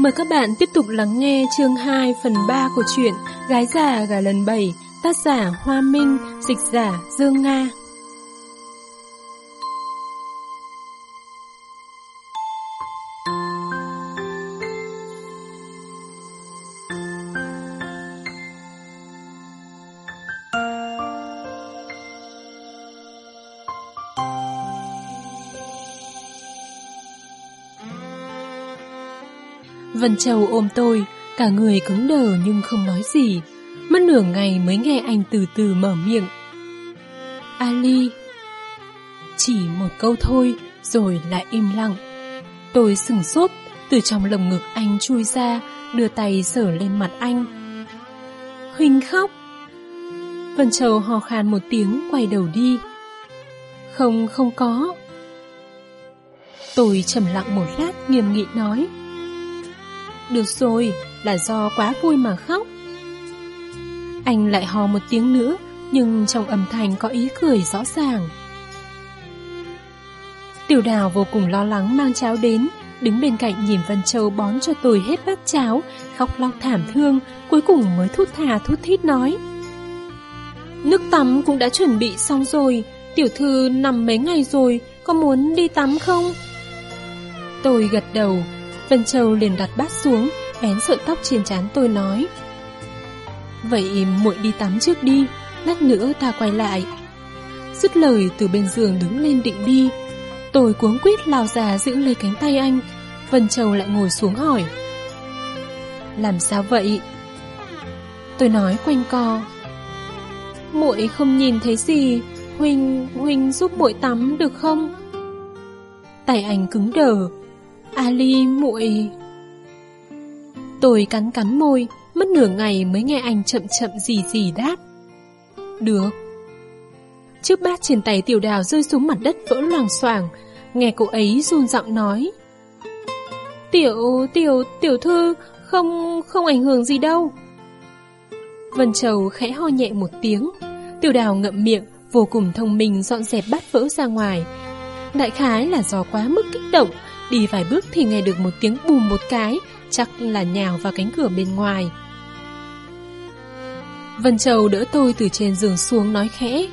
Mời các bạn tiếp tục lắng nghe chương 2 phần 3 của truyện Gái già gà lần 7, tác giả Hoa Minh, dịch giả Dương Nga. Vân Châu ôm tôi, cả người cứng đờ nhưng không nói gì. Mất nửa ngày mới nghe anh từ từ mở miệng. Ali. Chỉ một câu thôi, rồi lại im lặng. Tôi sừng sốt, từ trong lồng ngực anh chui ra, đưa tay sờ lên mặt anh. Huynh khóc. Vân Châu hò khan một tiếng quay đầu đi. Không, không có. Tôi trầm lặng một lát nghiêm nghị nói. Được rồi, là do quá vui mà khóc. Anh lại hò một tiếng nữa, nhưng trong âm thanh có ý cười rõ ràng. Tiểu đào vô cùng lo lắng mang cháo đến, đứng bên cạnh nhìn Vân Châu bón cho tôi hết bát cháo, khóc lóc thảm thương, cuối cùng mới thút thà thút thít nói. Nước tắm cũng đã chuẩn bị xong rồi, tiểu thư nằm mấy ngày rồi, có muốn đi tắm không? Tôi gật đầu, Vân Châu liền đặt bát xuống, bén sợi tóc trên trán tôi nói. Vậy muội đi tắm trước đi, lát nữa ta quay lại. Dứt lời từ bên giường đứng lên định đi. Tôi cuống quýt lao ra giữ lấy cánh tay anh. Vân Châu lại ngồi xuống hỏi. Làm sao vậy? Tôi nói quanh co. Muội không nhìn thấy gì, Huynh, Huynh giúp muội tắm được không? Tay anh cứng đờ, Ali muội Tôi cắn cắn môi, mất nửa ngày mới nghe anh chậm chậm gì gì đáp. Được. Chiếc bát trên tay tiểu đào rơi xuống mặt đất vỡ loàng xoàng, nghe cô ấy run giọng nói. Tiểu, tiểu, tiểu thư, không, không ảnh hưởng gì đâu. Vân Châu khẽ ho nhẹ một tiếng, tiểu đào ngậm miệng, vô cùng thông minh dọn dẹp bát vỡ ra ngoài. Đại khái là do quá mức kích động, Đi vài bước thì nghe được một tiếng bùm một cái, chắc là nhào vào cánh cửa bên ngoài. Vân Châu đỡ tôi từ trên giường xuống nói khẽ.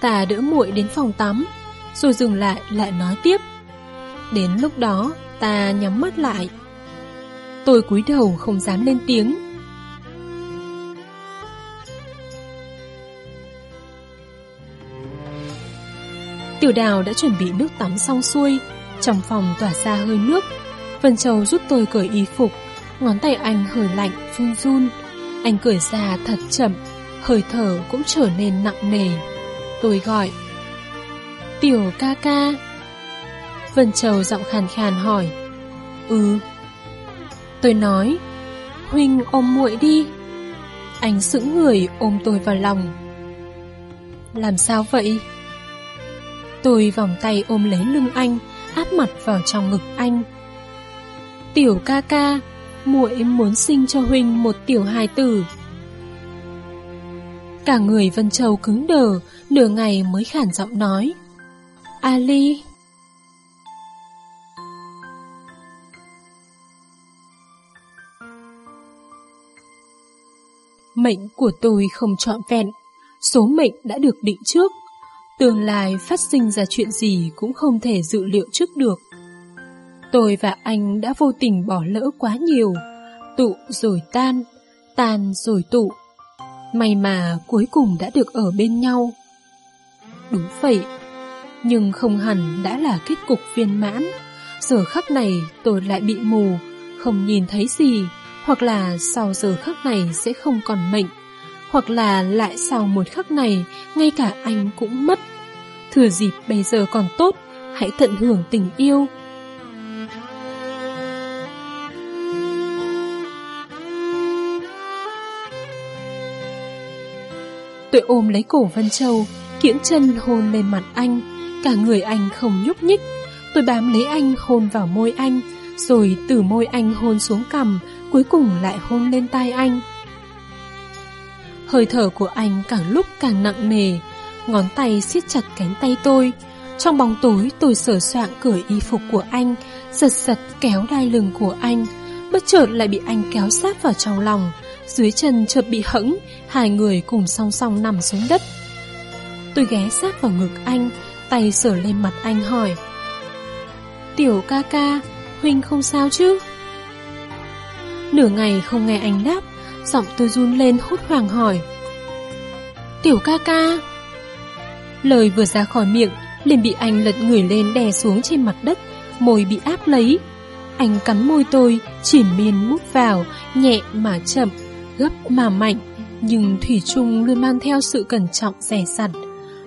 Ta đỡ muội đến phòng tắm, rồi dừng lại lại nói tiếp. Đến lúc đó, ta nhắm mắt lại. Tôi cúi đầu không dám lên tiếng. Tiểu đào đã chuẩn bị nước tắm xong xuôi, trong phòng tỏa ra hơi nước. Vân Châu giúp tôi cởi y phục, Ngón tay anh hơi lạnh, run run. Anh cởi ra thật chậm, Hơi thở cũng trở nên nặng nề. Tôi gọi, Tiểu ca ca. Vân Châu giọng khàn khàn hỏi Ừ. Tôi nói Huynh ôm muội đi. Anh sững người ôm tôi vào lòng. Làm sao vậy? Tôi vòng tay ôm lấy lưng anh áp mặt vào trong ngực anh. Tiểu ca ca, muội muốn sinh cho huynh một tiểu hài tử. Cả người Vân Châu cứng đờ, nửa ngày mới khản giọng nói. Ali. Mệnh của tôi không trọn vẹn, số mệnh đã được định trước. Tương lai phát sinh ra chuyện gì cũng không thể dự liệu trước được. Tôi và anh đã vô tình bỏ lỡ quá nhiều, tụ rồi tan, tan rồi tụ. May mà cuối cùng đã được ở bên nhau. Đúng vậy, nhưng không hẳn đã là kết cục viên mãn. Giờ khắc này tôi lại bị mù, không nhìn thấy gì, hoặc là sau giờ khắc này sẽ không còn mệnh hoặc là lại sau một khắc này, ngay cả anh cũng mất. Thừa dịp bây giờ còn tốt, hãy tận hưởng tình yêu. Tôi ôm lấy cổ Vân Châu, kiễng chân hôn lên mặt anh, cả người anh không nhúc nhích. Tôi bám lấy anh hôn vào môi anh, rồi từ môi anh hôn xuống cằm, cuối cùng lại hôn lên tai anh. Hơi thở của anh càng lúc càng nặng nề, ngón tay siết chặt cánh tay tôi. Trong bóng tối tôi sửa soạn cởi y phục của anh, giật giật kéo đai lưng của anh. bất chợt lại bị anh kéo sát vào trong lòng, dưới chân chợt bị hẫng, hai người cùng song song nằm xuống đất. Tôi ghé sát vào ngực anh, tay sờ lên mặt anh hỏi. Tiểu ca ca, Huynh không sao chứ? Nửa ngày không nghe anh đáp, giọng tôi run lên hốt hoảng hỏi. Tiểu ca ca. Lời vừa ra khỏi miệng, liền bị anh lật người lên đè xuống trên mặt đất, môi bị áp lấy. Anh cắn môi tôi, triển miên mút vào, nhẹ mà chậm, gấp mà mạnh, nhưng Thủy chung luôn mang theo sự cẩn trọng rẻ sặt.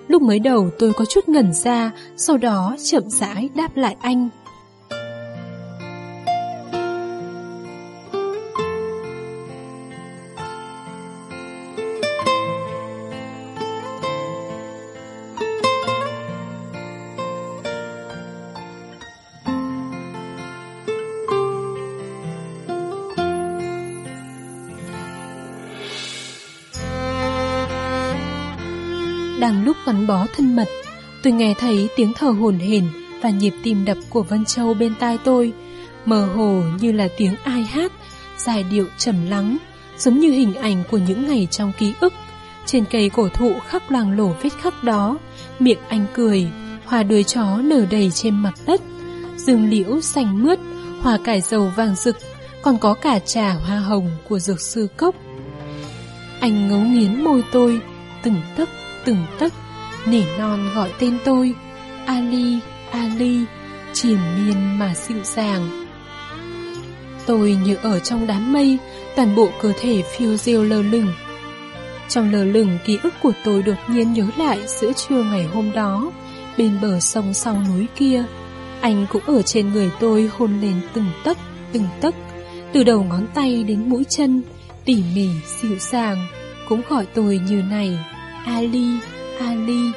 Lúc mới đầu tôi có chút ngẩn ra, sau đó chậm rãi đáp lại anh. Đang lúc gắn bó thân mật, tôi nghe thấy tiếng thở hồn hển và nhịp tim đập của Vân Châu bên tai tôi, mơ hồ như là tiếng ai hát, dài điệu trầm lắng, giống như hình ảnh của những ngày trong ký ức. Trên cây cổ thụ khắc loang lổ vết khắc đó, miệng anh cười, hoa đuôi chó nở đầy trên mặt đất, rừng liễu xanh mướt, hoa cải dầu vàng rực, còn có cả trà hoa hồng của dược sư cốc. Anh ngấu nghiến môi tôi, từng tấc từng tấc nỉ non gọi tên tôi Ali, Ali Triền miên mà dịu dàng. Tôi như ở trong đám mây Toàn bộ cơ thể phiêu diêu lơ lửng. Trong lơ lửng ký ức của tôi đột nhiên nhớ lại giữa trưa ngày hôm đó Bên bờ sông sau núi kia Anh cũng ở trên người tôi hôn lên từng tấc, từng tấc Từ đầu ngón tay đến mũi chân Tỉ mỉ, dịu dàng Cũng gọi tôi như này. Ali, Ali.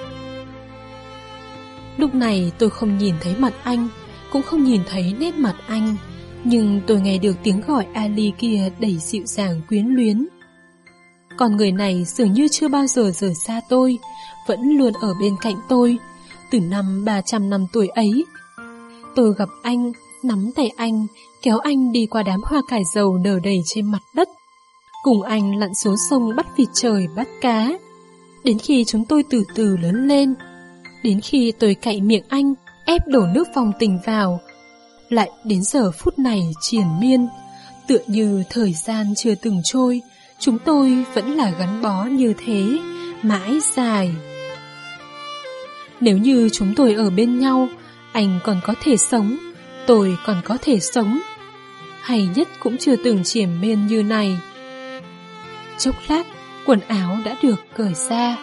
Lúc này tôi không nhìn thấy mặt anh, cũng không nhìn thấy nét mặt anh, nhưng tôi nghe được tiếng gọi Ali kia đầy dịu dàng quyến luyến. Còn người này dường như chưa bao giờ rời xa tôi, vẫn luôn ở bên cạnh tôi, từ năm 300 năm tuổi ấy. Tôi gặp anh, nắm tay anh, kéo anh đi qua đám hoa cải dầu nở đầy trên mặt đất. Cùng anh lặn xuống sông bắt vịt trời bắt cá. Đến khi chúng tôi từ từ lớn lên, Đến khi tôi cậy miệng anh, Ép đổ nước phòng tình vào, Lại đến giờ phút này triền miên, Tựa như thời gian chưa từng trôi, Chúng tôi vẫn là gắn bó như thế, Mãi dài. Nếu như chúng tôi ở bên nhau, Anh còn có thể sống, Tôi còn có thể sống. Hay nhất cũng chưa từng triển miên như này. Chốc lát quần áo đã được cởi ra.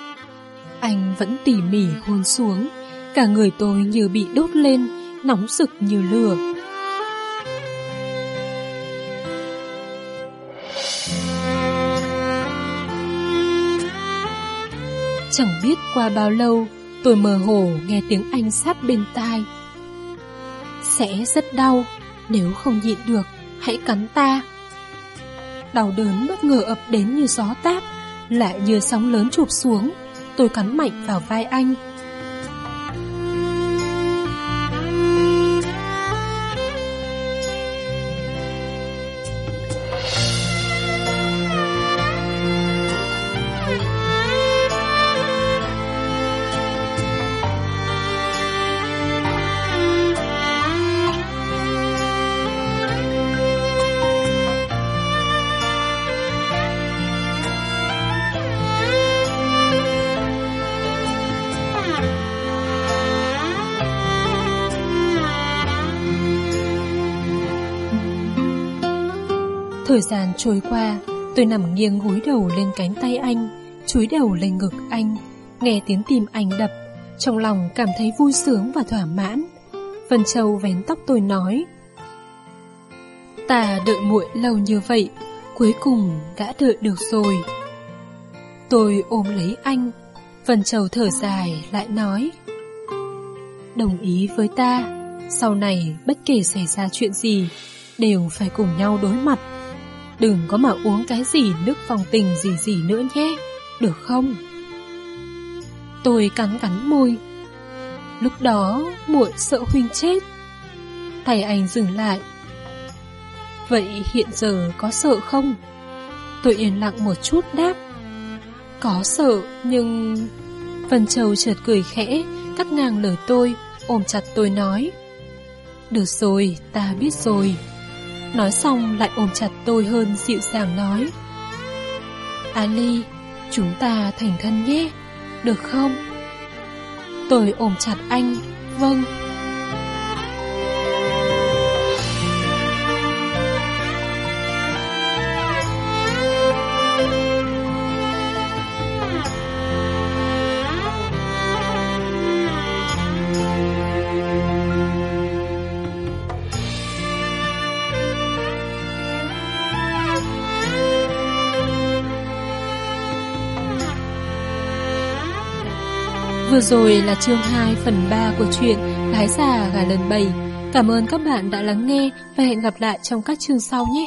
Anh vẫn tỉ mỉ hôn xuống, cả người tôi như bị đốt lên, nóng rực như lửa. Chẳng biết qua bao lâu, tôi mơ hồ nghe tiếng anh sát bên tai. Sẽ rất đau, nếu không nhịn được, hãy cắn ta. Đau đớn bất ngờ ập đến như gió táp, lại như sóng lớn chụp xuống. Tôi cắn mạnh vào vai anh Thời gian trôi qua, tôi nằm nghiêng gối đầu lên cánh tay anh, chúi đầu lên ngực anh, nghe tiếng tim anh đập, trong lòng cảm thấy vui sướng và thỏa mãn. Vân Châu vén tóc tôi nói, Ta đợi muội lâu như vậy, cuối cùng đã đợi được rồi. Tôi ôm lấy anh, Vân Châu thở dài lại nói, Đồng ý với ta, sau này bất kể xảy ra chuyện gì, đều phải cùng nhau đối mặt. Đừng có mà uống cái gì nước phòng tình gì gì nữa nhé Được không Tôi cắn cắn môi Lúc đó muội sợ huynh chết Thầy anh dừng lại Vậy hiện giờ có sợ không? Tôi yên lặng một chút đáp. Có sợ, nhưng... Vân Châu chợt cười khẽ, cắt ngang lời tôi, ôm chặt tôi nói. Được rồi, ta biết rồi. Nói xong lại ôm chặt tôi hơn dịu dàng nói. Ali, chúng ta thành thân nhé, được không? Tôi ôm chặt anh, vâng. Vừa rồi là chương 2 phần 3 của truyện Gái già gà lần 7. Cảm ơn các bạn đã lắng nghe và hẹn gặp lại trong các chương sau nhé.